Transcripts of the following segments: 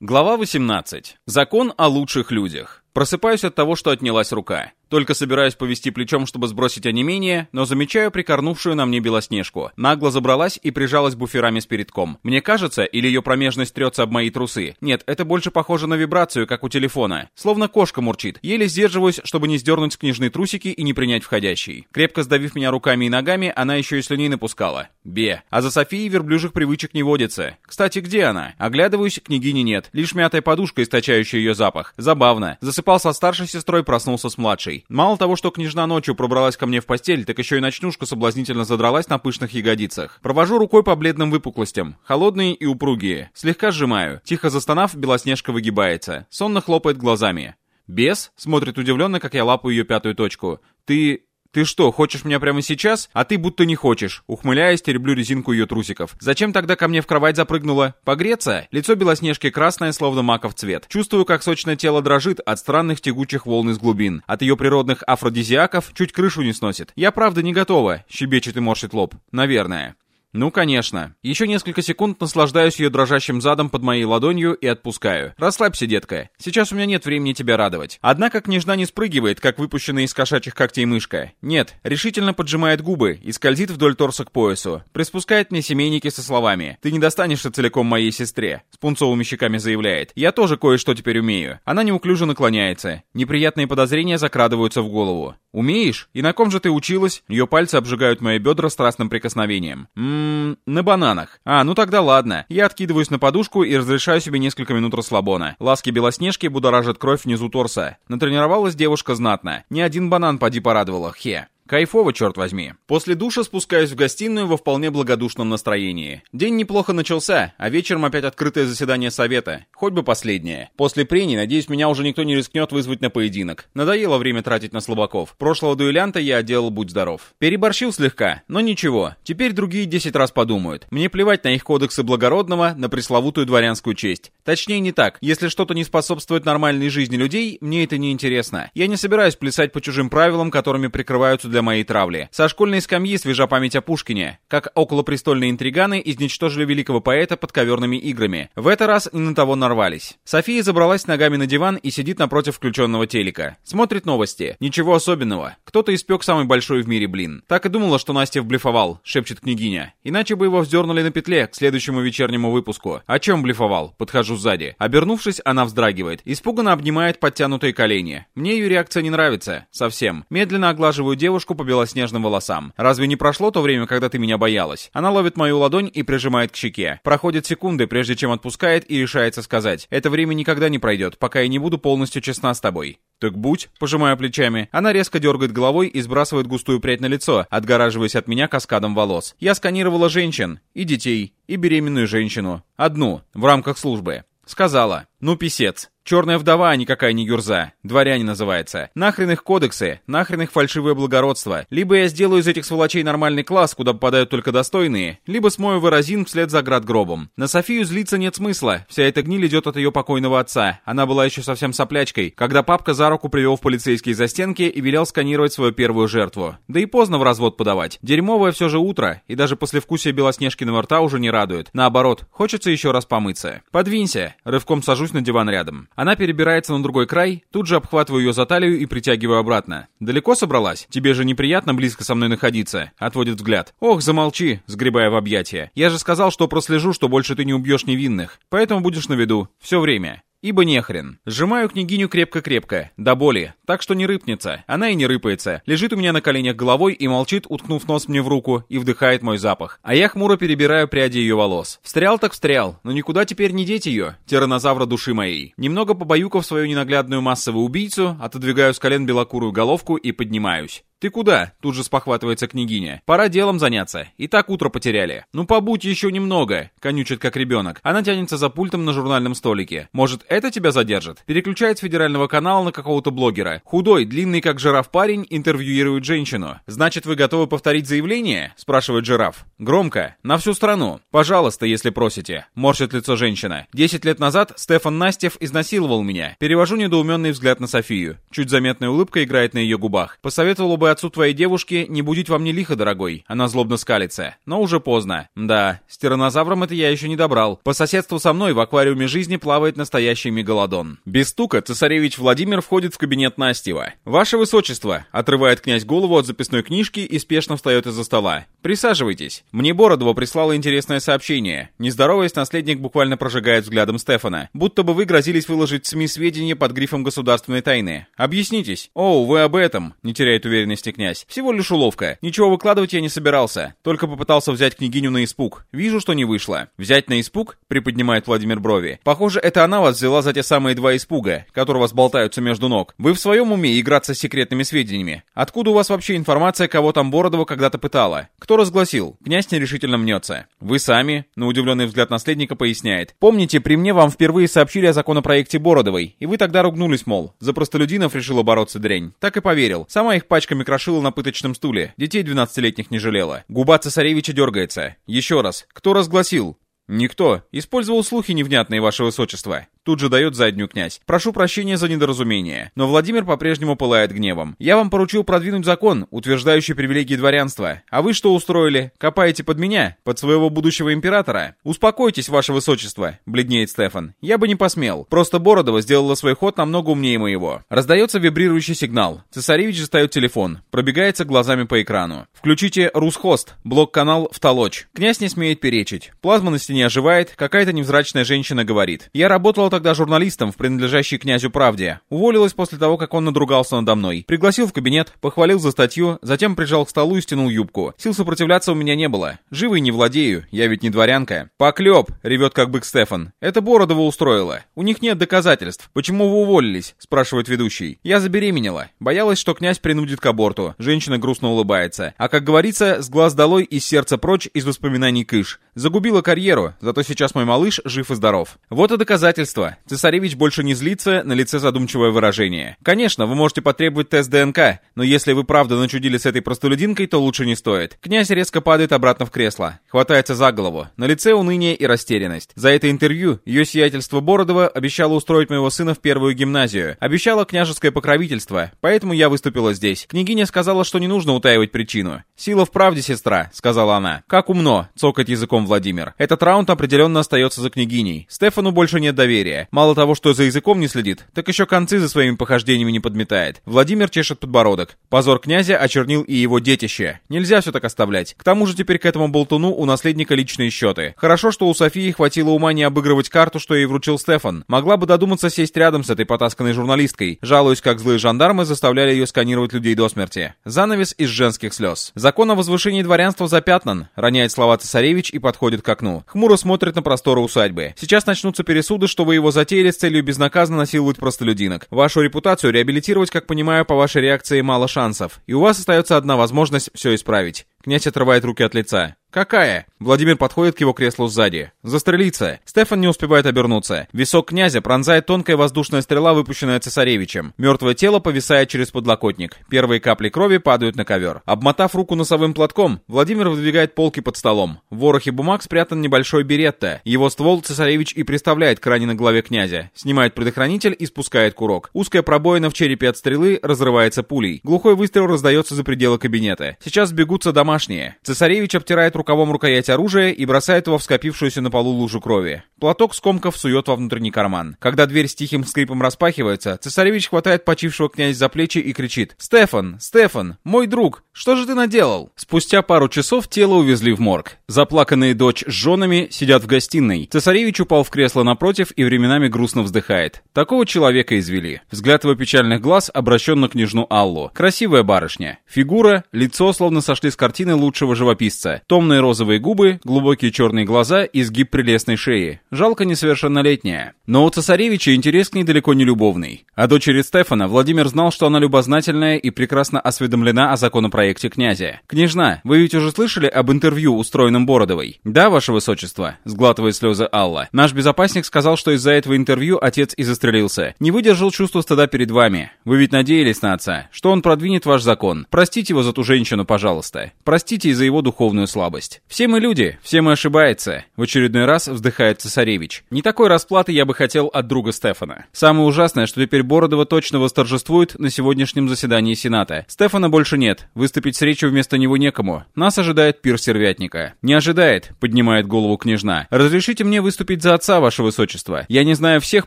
Глава 18. Закон о лучших людях. Просыпаюсь от того, что отнялась рука. Только собираюсь повести плечом, чтобы сбросить онемение, но замечаю прикорнувшую на мне белоснежку. Нагло забралась и прижалась буферами с передком. Мне кажется, или ее промежность трется об мои трусы. Нет, это больше похоже на вибрацию, как у телефона. Словно кошка мурчит. Еле сдерживаюсь, чтобы не сдернуть с книжной трусики и не принять входящий. Крепко сдавив меня руками и ногами, она еще и слюней напускала. Бе. А за Софией верблюжих привычек не водится. Кстати, где она? Оглядываюсь, княгини нет. Лишь мятая подушка, источающая ее запах. Забавно. Засыпал со старшей сестрой, проснулся с младшей. Мало того, что княжна ночью пробралась ко мне в постель, так еще и ночнушка соблазнительно задралась на пышных ягодицах. Провожу рукой по бледным выпуклостям. Холодные и упругие. Слегка сжимаю. Тихо застонав, Белоснежка выгибается. Сонно хлопает глазами. «Бес?» — смотрит удивленно, как я лапаю ее пятую точку. «Ты... «Ты что, хочешь меня прямо сейчас? А ты будто не хочешь». Ухмыляясь, тереблю резинку ее трусиков. «Зачем тогда ко мне в кровать запрыгнула? Погреться?» Лицо Белоснежки красное, словно маков цвет. Чувствую, как сочное тело дрожит от странных тягучих волн из глубин. От ее природных афродизиаков чуть крышу не сносит. «Я правда не готова», — щебечет и морщит лоб. «Наверное». Ну, конечно. Еще несколько секунд наслаждаюсь ее дрожащим задом под моей ладонью и отпускаю. Расслабься, детка. Сейчас у меня нет времени тебя радовать. Однако княжна не спрыгивает, как выпущенная из кошачьих когтей мышка. Нет, решительно поджимает губы и скользит вдоль торса к поясу. Приспускает мне семейники со словами. Ты не достанешься целиком моей сестре. С пунцовыми щеками заявляет. Я тоже кое-что теперь умею. Она неуклюже наклоняется. Неприятные подозрения закрадываются в голову. Умеешь? И на ком же ты училась? Ее пальцы обжигают мои бедра страстным прикосновением. Ммм, На бананах. А, ну тогда ладно. Я откидываюсь на подушку и разрешаю себе несколько минут расслабона. Ласки Белоснежки будоражат кровь внизу торса. Натренировалась девушка знатно. Ни один банан поди порадовала, хе. Кайфово, черт возьми. После душа спускаюсь в гостиную во вполне благодушном настроении. День неплохо начался, а вечером опять открытое заседание совета. Хоть бы последнее. После прений, надеюсь, меня уже никто не рискнет вызвать на поединок. Надоело время тратить на слабаков. Прошлого дуэлянта я отделал будь здоров. Переборщил слегка, но ничего. Теперь другие 10 раз подумают. Мне плевать на их кодексы благородного, на пресловутую дворянскую честь. Точнее не так. Если что-то не способствует нормальной жизни людей, мне это не интересно. Я не собираюсь плясать по чужим правилам, которыми прикрываются для моей травли. Со школьной скамьи свежа память о Пушкине, как околопрестольные интриганы изничтожили великого поэта подковерными играми. В этот раз не на того нарвались. София забралась ногами на диван и сидит напротив включенного телека. Смотрит новости. Ничего особенного. Кто-то испек самый большой в мире блин. Так и думала, что Настя блефовал, шепчет княгиня. Иначе бы его вздернули на петле к следующему вечернему выпуску. О чем блефовал? Подхожу сзади. Обернувшись, она вздрагивает. Испуганно обнимает подтянутые колени. Мне ее реакция не нравится. Совсем. Медленно оглаживаю девушку, девушку по белоснежным волосам. «Разве не прошло то время, когда ты меня боялась?» Она ловит мою ладонь и прижимает к щеке. Проходят секунды, прежде чем отпускает и решается сказать. «Это время никогда не пройдет, пока я не буду полностью честна с тобой». «Так будь», — пожимая плечами. Она резко дергает головой и сбрасывает густую прядь на лицо, отгораживаясь от меня каскадом волос. Я сканировала женщин, и детей, и беременную женщину. Одну, в рамках службы. Сказала, ну писец, Черная вдова, а никакая не гюрза. Дворяне называется. Нахрен их кодексы, нахрен их фальшивое благородство. Либо я сделаю из этих сволочей нормальный класс, куда попадают только достойные, либо смою выразин вслед за град гробом. На Софию злиться нет смысла. Вся эта гниль идет от ее покойного отца. Она была еще совсем соплячкой, когда папка за руку привел в полицейские застенки и велел сканировать свою первую жертву. Да и поздно в развод подавать. Дерьмовое все же утро, и даже послевкусие Белоснежкиного рта уже не радует. Наоборот, хочется еще раз помыться. Подвинься. Рывком сажусь на диван рядом. Она перебирается на другой край, тут же обхватываю ее за талию и притягиваю обратно. «Далеко собралась? Тебе же неприятно близко со мной находиться?» Отводит взгляд. «Ох, замолчи», сгребая в объятия. «Я же сказал, что прослежу, что больше ты не убьешь невинных. Поэтому будешь на виду. Все время. Ибо нехрен. Сжимаю княгиню крепко-крепко, до боли, так что не рыпнется. Она и не рыпается. Лежит у меня на коленях головой и молчит, уткнув нос мне в руку, и вдыхает мой запах. А я хмуро перебираю пряди ее волос. Встрял так встрял, но никуда теперь не деть ее, тиранозавра души моей. Немного побаюкав свою ненаглядную массовую убийцу, отодвигаю с колен белокурую головку и поднимаюсь. «Ты куда?» — тут же спохватывается княгиня. «Пора делом заняться. И так утро потеряли». «Ну побудь еще немного», — конючит как ребенок. Она тянется за пультом на журнальном столике. «Может, это тебя задержит?» Переключает с федерального канала на какого-то блогера. Худой, длинный как жираф парень интервьюирует женщину. «Значит, вы готовы повторить заявление?» — спрашивает жираф. «Громко. На всю страну. Пожалуйста, если просите». Морщит лицо женщина. «Десять лет назад Стефан Настев изнасиловал меня». Перевожу недоуменный взгляд на Софию. Чуть заметная улыбка играет на ее губах. Посоветовал бы бы отцу твоей девушки не будить вам не лихо, дорогой. Она злобно скалится. Но уже поздно. Да, с тиранозавром это я еще не добрал. По соседству со мной в аквариуме жизни плавает настоящий мегалодон. Без стука цесаревич Владимир входит в кабинет Настева. «Ваше высочество!» — отрывает князь голову от записной книжки и спешно встает из-за стола. «Присаживайтесь. Мне Бородова прислала интересное сообщение. Не здороваясь, наследник буквально прожигает взглядом Стефана. Будто бы вы грозились выложить СМИ сведения под грифом государственной тайны. Объяснитесь. О, вы об этом, не теряет уверенности князь. Всего лишь уловка. Ничего выкладывать я не собирался. Только попытался взять княгиню на испуг. Вижу, что не вышло. Взять на испуг? Приподнимает Владимир брови. Похоже, это она вас взяла за те самые два испуга, которые вас болтаются между ног. Вы в своем уме играться с секретными сведениями? Откуда у вас вообще информация, кого там Бородова когда-то пытала? Кто разгласил? Князь нерешительно мнется. Вы сами, на удивленный взгляд наследника, поясняет. Помните, при мне вам впервые сообщили о законопроекте Бородовой, и вы тогда ругнулись, мол, за простолюдинов решила бороться дрянь. Так и поверил. Сама их пачками крошила на пыточном стуле. Детей 12-летних не жалела. Губа цесаревича дергается. Еще раз. Кто разгласил? «Никто. Использовал слухи невнятные, ваше высочество. Тут же дает заднюю князь. Прошу прощения за недоразумение. Но Владимир по-прежнему пылает гневом. Я вам поручил продвинуть закон, утверждающий привилегии дворянства. А вы что устроили? Копаете под меня? Под своего будущего императора? Успокойтесь, ваше высочество, бледнеет Стефан. Я бы не посмел. Просто Бородова сделала свой ход намного умнее моего. Раздается вибрирующий сигнал. Цесаревич достает телефон. Пробегается глазами по экрану. Включите Русхост, блок-канал в Толочь. Князь не смеет перечить. Плазма на стене оживает, какая-то невзрачная женщина говорит. Я работала тогда журналистом в принадлежащей князю «Правде». Уволилась после того, как он надругался надо мной. Пригласил в кабинет, похвалил за статью, затем прижал к столу и стянул юбку. Сил сопротивляться у меня не было. Живой не владею, я ведь не дворянка. «Поклеп!» — ревет как бык Стефан. «Это Бородова устроила. У них нет доказательств. Почему вы уволились?» — спрашивает ведущий. «Я забеременела. Боялась, что князь принудит к аборту». Женщина грустно улыбается. А как говорится, с глаз долой и сердца прочь из воспоминаний кыш. Загубила карьеру, зато сейчас мой малыш жив и здоров. Вот и доказательство этого. Цесаревич больше не злится, на лице задумчивое выражение. Конечно, вы можете потребовать тест ДНК, но если вы правда начудили с этой простолюдинкой, то лучше не стоит. Князь резко падает обратно в кресло. Хватается за голову. На лице уныние и растерянность. За это интервью ее сиятельство Бородова обещало устроить моего сына в первую гимназию. Обещала княжеское покровительство, поэтому я выступила здесь. Княгиня сказала, что не нужно утаивать причину. «Сила в правде, сестра», — сказала она. «Как умно», — цокает языком Владимир. Этот раунд определенно остается за княгиней. Стефану больше нет доверия доверия. Мало того, что за языком не следит, так еще концы за своими похождениями не подметает. Владимир чешет подбородок. Позор князя очернил и его детище. Нельзя все так оставлять. К тому же теперь к этому болтуну у наследника личные счеты. Хорошо, что у Софии хватило ума не обыгрывать карту, что ей вручил Стефан. Могла бы додуматься сесть рядом с этой потасканной журналисткой, жалуясь, как злые жандармы заставляли ее сканировать людей до смерти. Занавес из женских слез. Закон о возвышении дворянства запятнан, роняет слова цесаревич и подходит к окну. Хмуро смотрит на просторы усадьбы. Сейчас начнутся пересуды, что вы его затеяли с целью безнаказанно насиловать простолюдинок. Вашу репутацию реабилитировать, как понимаю, по вашей реакции мало шансов. И у вас остается одна возможность все исправить. Князь отрывает руки от лица. «Какая?» Владимир подходит к его креслу сзади. «Застрелиться!» Стефан не успевает обернуться. Висок князя пронзает тонкая воздушная стрела, выпущенная цесаревичем. Мертвое тело повисает через подлокотник. Первые капли крови падают на ковер. Обмотав руку носовым платком, Владимир выдвигает полки под столом. В ворохе бумаг спрятан небольшой беретта. Его ствол цесаревич и приставляет к на голове князя. Снимает предохранитель и спускает курок. Узкая пробоина в черепе от стрелы разрывается пулей. Глухой выстрел раздается за пределы кабинета. Сейчас бегутся домашние. Цесаревич обтирает рукавом рукоять оружия и бросает его в скопившуюся на полу лужу крови. Платок скомков сует во внутренний карман. Когда дверь с тихим скрипом распахивается, цесаревич хватает почившего князя за плечи и кричит «Стефан! Стефан! Мой друг! Что же ты наделал?» Спустя пару часов тело увезли в морг. Заплаканные дочь с женами сидят в гостиной. Цесаревич упал в кресло напротив и временами грустно вздыхает. Такого человека извели. Взгляд его печальных глаз обращен на княжну Аллу. Красивая барышня. Фигура, лицо словно сошли с картины лучшего живописца. Томная Полные розовые губы, глубокие черные глаза, изгиб прелестной шеи. Жалко несовершеннолетняя. Но у цесаревича интерес к ней далеко не любовный. О дочери Стефана Владимир знал, что она любознательная и прекрасно осведомлена о законопроекте князя. «Княжна, вы ведь уже слышали об интервью, устроенном Бородовой?» «Да, ваше высочество», — сглатывает слезы Алла. «Наш безопасник сказал, что из-за этого интервью отец и застрелился. Не выдержал чувства стыда перед вами. Вы ведь надеялись на отца, что он продвинет ваш закон. Простите его за ту женщину, пожалуйста. Простите Простите за его духовную слабость. Все мы люди, все мы ошибаются. В очередной раз вздыхает цесаревич. Не такой расплаты я бы хотел от друга Стефана. Самое ужасное, что теперь Бородова точно восторжествует на сегодняшнем заседании Сената. Стефана больше нет. Выступить с речью вместо него некому. Нас ожидает пир сервятника. Не ожидает, поднимает голову княжна. Разрешите мне выступить за отца, ваше высочество. Я не знаю всех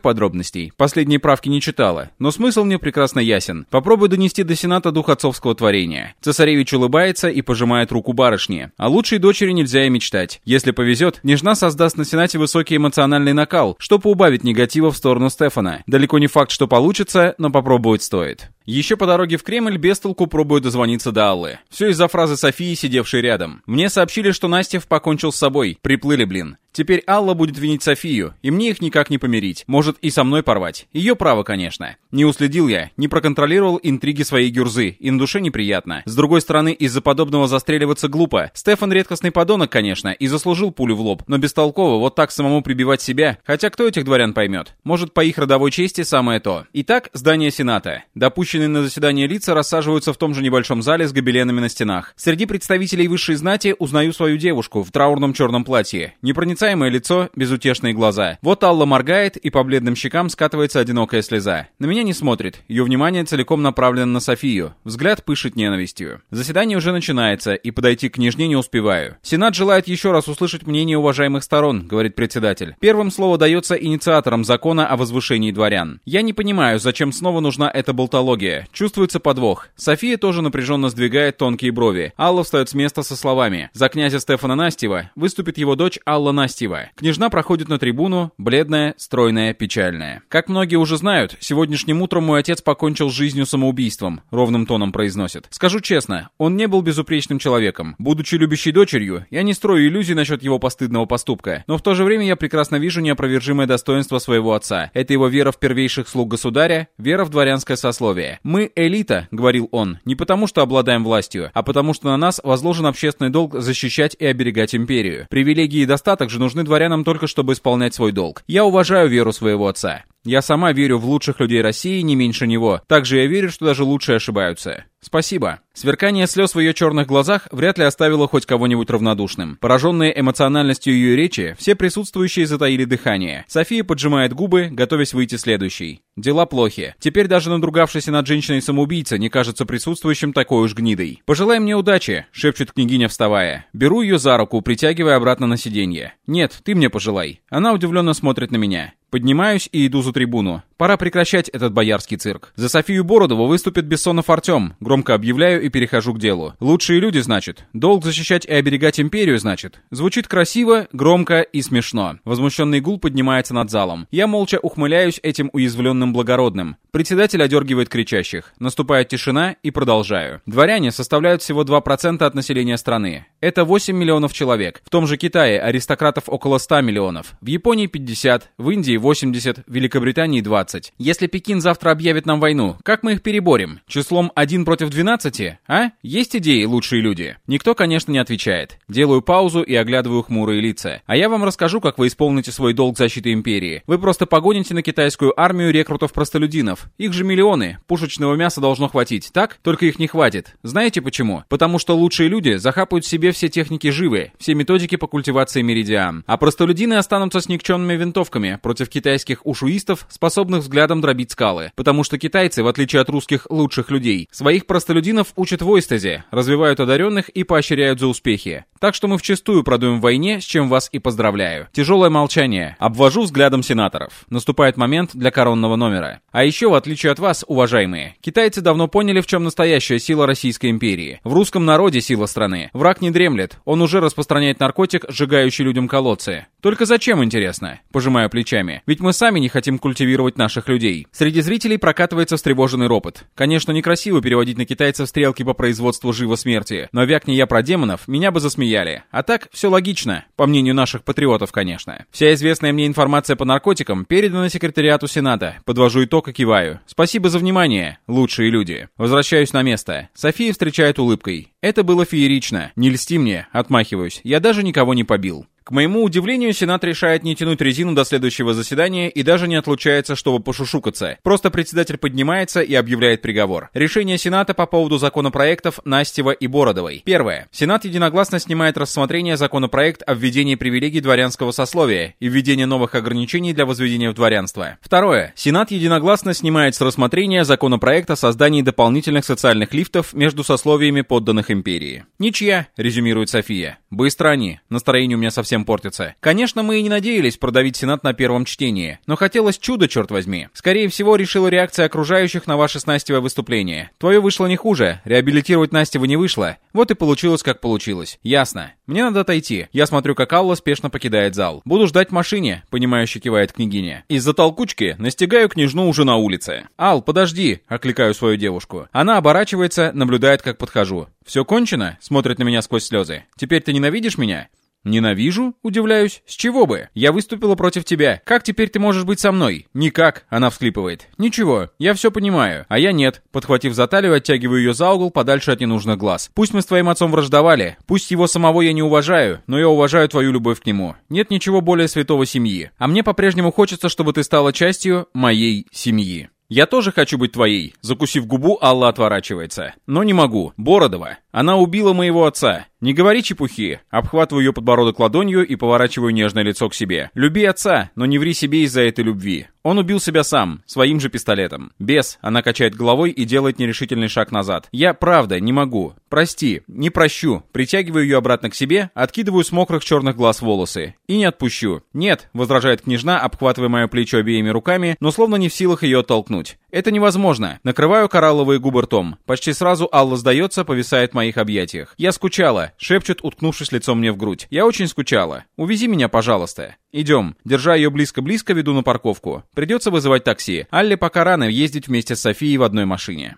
подробностей. Последние правки не читала. Но смысл мне прекрасно ясен. Попробуй донести до Сената дух отцовского творения. Цесаревич улыбается и пожимает руку барышни. О лучшей дочери нельзя и мечтать. Если повезет, княжна создаст на Сенате высокий эмоциональный накал, что поубавит негатива в сторону Стефана. Далеко не факт, что получится, но попробовать стоит. Еще по дороге в Кремль Бестолку пробует дозвониться до Аллы. Все из-за фразы Софии, сидевшей рядом. Мне сообщили, что Настев покончил с собой. Приплыли, блин. Теперь Алла будет винить Софию, и мне их никак не помирить. Может и со мной порвать. Ее право, конечно. Не уследил я, не проконтролировал интриги своей гюрзы, и на душе неприятно. С другой стороны, из-за подобного застреливаться глупо. Стефан редкостный подонок, конечно, и заслужил пулю в лоб, но бестолково вот так самому прибивать себя. Хотя кто этих дворян поймет? Может, по их родовой чести самое то. Итак, здание Сената. Допущенные на заседание лица рассаживаются в том же небольшом зале с гобеленами на стенах. Среди представителей высшей знати узнаю свою девушку в траурном черном платье. Непроницаемая Непроницаемое лицо, безутешные глаза. Вот Алла моргает, и по бледным щекам скатывается одинокая слеза. На меня не смотрит. Ее внимание целиком направлено на Софию. Взгляд пышет ненавистью. Заседание уже начинается, и подойти к княжне не успеваю. Сенат желает еще раз услышать мнение уважаемых сторон, говорит председатель. Первым слово дается инициаторам закона о возвышении дворян. Я не понимаю, зачем снова нужна эта болтология. Чувствуется подвох. София тоже напряженно сдвигает тонкие брови. Алла встает с места со словами. За князя Стефана Настева выступит его дочь Алла Настева Настева. Княжна проходит на трибуну, бледная, стройная, печальная. Как многие уже знают, сегодняшним утром мой отец покончил жизнью самоубийством, ровным тоном произносит. Скажу честно, он не был безупречным человеком. Будучи любящей дочерью, я не строю иллюзий насчет его постыдного поступка, но в то же время я прекрасно вижу неопровержимое достоинство своего отца. Это его вера в первейших слуг государя, вера в дворянское сословие. Мы элита, говорил он, не потому что обладаем властью, а потому что на нас возложен общественный долг защищать и оберегать империю. Привилегии и достаток же нужны дворянам только чтобы исполнять свой долг. Я уважаю веру своего отца. Я сама верю в лучших людей России не меньше него. Также я верю, что даже лучшие ошибаются. Спасибо. Сверкание слез в ее черных глазах вряд ли оставило хоть кого-нибудь равнодушным. Пораженные эмоциональностью ее речи, все присутствующие затаили дыхание. София поджимает губы, готовясь выйти следующей. Дела плохи. Теперь даже надругавшийся над женщиной-самоубийца не кажется присутствующим такой уж гнидой. «Пожелай мне удачи», — шепчет княгиня, вставая. Беру ее за руку, притягивая обратно на сиденье. «Нет, ты мне пожелай». Она удивленно смотрит на меня. Поднимаюсь и иду за трибуну. Пора прекращать этот боярский цирк. За Софию Бородову выступит Бессонов Артем. Громко объявляю и перехожу к делу. Лучшие люди, значит. Долг защищать и оберегать империю, значит. Звучит красиво, громко и смешно. Возмущенный гул поднимается над залом. Я молча ухмыляюсь этим уязвленным благородным. Председатель одергивает кричащих. Наступает тишина и продолжаю. Дворяне составляют всего 2% от населения страны. Это 8 миллионов человек. В том же Китае аристократов около 100 миллионов. В Японии 50, в Индии 80, в Великобритании 20. 12. Если Пекин завтра объявит нам войну, как мы их переборем? Числом 1 против 12? А? Есть идеи, лучшие люди? Никто, конечно, не отвечает. Делаю паузу и оглядываю хмурые лица. А я вам расскажу, как вы исполните свой долг защиты империи. Вы просто погоните на китайскую армию рекрутов-простолюдинов. Их же миллионы. Пушечного мяса должно хватить, так? Только их не хватит. Знаете почему? Потому что лучшие люди захапают себе все техники живы, все методики по культивации меридиан. А простолюдины останутся с никчемными винтовками против китайских ушуистов, способных взглядом дробить скалы. Потому что китайцы, в отличие от русских лучших людей, своих простолюдинов учат в ойстезе, развивают одаренных и поощряют за успехи. Так что мы вчастую продуем в войне, с чем вас и поздравляю. Тяжелое молчание. Обвожу взглядом сенаторов. Наступает момент для коронного номера. А еще, в отличие от вас, уважаемые, китайцы давно поняли, в чем настоящая сила Российской империи. В русском народе сила страны. Враг не дремлет. Он уже распространяет наркотик, сжигающий людям колодцы. Только зачем, интересно? Пожимаю плечами. Ведь мы сами не хотим культивировать наших людей. Среди зрителей прокатывается встревоженный ропот. Конечно, некрасиво переводить на китайцев стрелки по производству живо-смерти, но вякни я про демонов, меня бы засмеяли. А так, все логично, по мнению наших патриотов, конечно. Вся известная мне информация по наркотикам передана секретариату Сената. Подвожу итог и киваю. Спасибо за внимание, лучшие люди. Возвращаюсь на место. София встречает улыбкой. Это было феерично. Не льсти мне, отмахиваюсь. Я даже никого не побил. К моему удивлению, Сенат решает не тянуть резину до следующего заседания и даже не отлучается, чтобы пошушукаться. Просто председатель поднимается и объявляет приговор. Решение Сената по поводу законопроектов Настева и Бородовой. Первое. Сенат единогласно снимает рассмотрение законопроект о введении привилегий дворянского сословия и введении новых ограничений для возведения в дворянство. Второе. Сенат единогласно снимает с рассмотрения законопроект о создании дополнительных социальных лифтов между сословиями подданных империи. Ничья, резюмирует София. Быстро они. Настроение у меня совсем портится. Конечно, мы и не надеялись продавить Сенат на первом чтении, но хотелось чуда, черт возьми. Скорее всего, решила реакция окружающих на ваше с Настевое выступление. Твое вышло не хуже, реабилитировать Настева не вышло. Вот и получилось, как получилось. Ясно. Мне надо отойти. Я смотрю, как Алла спешно покидает зал. Буду ждать в машине, понимающе кивает княгиня. Из-за толкучки настигаю княжну уже на улице. Ал, подожди, окликаю свою девушку. Она оборачивается, наблюдает, как подхожу. Все кончено? Смотрит на меня сквозь слезы. Теперь ты ненавидишь меня? «Ненавижу?» — удивляюсь. «С чего бы? Я выступила против тебя. Как теперь ты можешь быть со мной?» «Никак», — она всхлипывает. «Ничего, я все понимаю. А я нет». Подхватив за талию, оттягиваю ее за угол подальше от ненужных глаз. «Пусть мы с твоим отцом враждовали. Пусть его самого я не уважаю, но я уважаю твою любовь к нему. Нет ничего более святого семьи. А мне по-прежнему хочется, чтобы ты стала частью моей семьи». «Я тоже хочу быть твоей», — закусив губу, Алла отворачивается. «Но не могу. Бородова. Она убила моего отца. Не говори чепухи. Обхватываю ее подбородок ладонью и поворачиваю нежное лицо к себе. Люби отца, но не ври себе из-за этой любви. Он убил себя сам, своим же пистолетом. Бес, она качает головой и делает нерешительный шаг назад. Я, правда, не могу. Прости, не прощу. Притягиваю ее обратно к себе, откидываю с мокрых черных глаз волосы. И не отпущу. Нет, возражает княжна, обхватывая мое плечо обеими руками, но словно не в силах ее оттолкнуть. Это невозможно. Накрываю коралловые губы ртом. Почти сразу Алла сдается, повисает в моих объятиях. Я скучала, шепчет, уткнувшись лицом мне в грудь. Я очень скучала. Увези меня, пожалуйста. Идем. Держа ее близко-близко, веду на парковку. Придется вызывать такси. Алле пока рано ездить вместе с Софией в одной машине.